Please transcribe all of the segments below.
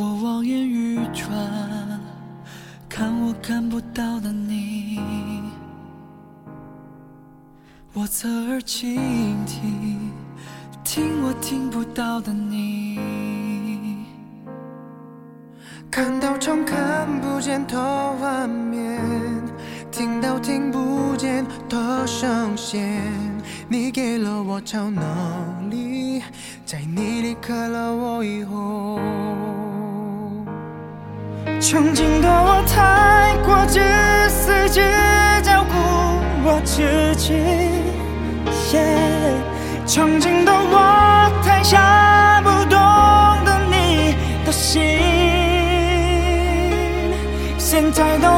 我望眼欲穿，看我看不到的你。我侧耳倾听，听我听不到的你。看到从看不见的画面，听到听不见的声线。你给了我超能力，在你离开了我以后，曾经的我太过自私，只照顾我自己。曾经的我太傻，不懂得你的心。现在的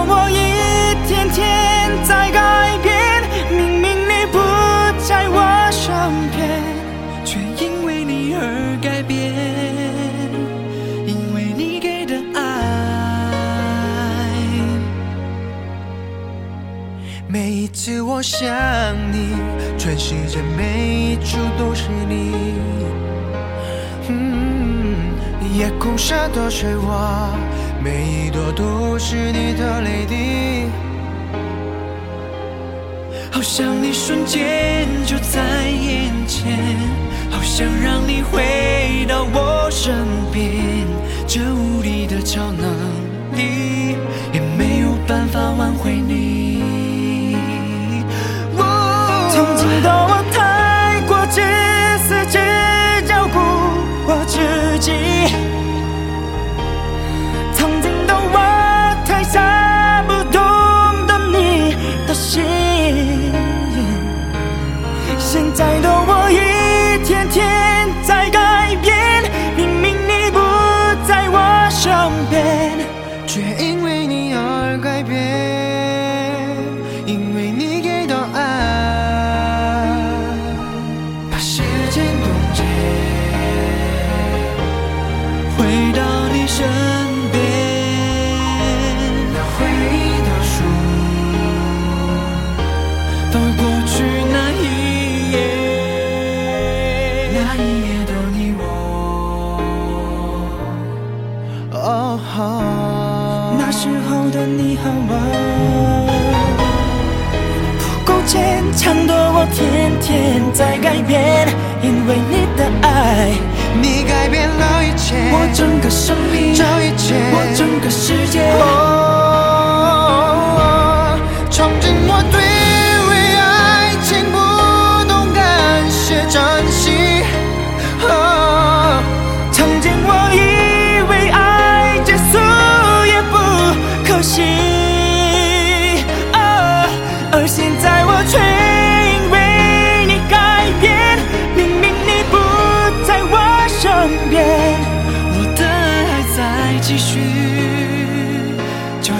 次我想你，全世界每一处都是你。嗯，夜空下的水花，每一朵都是你的泪滴。好想你瞬间就在眼前，好想让你回到我身边。这无力的超能现在的我一天天在改变，明明你不在我身边，却那一夜的你我。哦吼，那时候的你和我，不够坚强的我天天在改变，因为你的爱，你改变了一切，我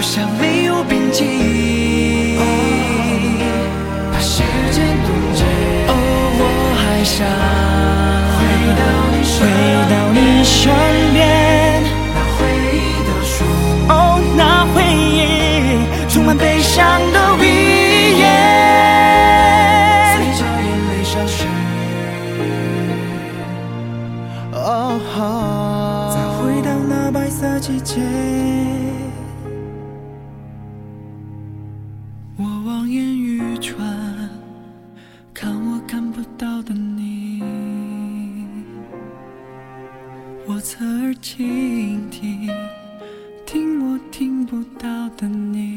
像没有边际。把时间冻结，哦，我还想回到你身回到你身边，那回忆的书，哦，那回忆充满悲伤的语言。随着眼泪消失。哦吼，再回到那白色季节。穿，看我看不到的你。我侧耳倾听，听我听不到的你。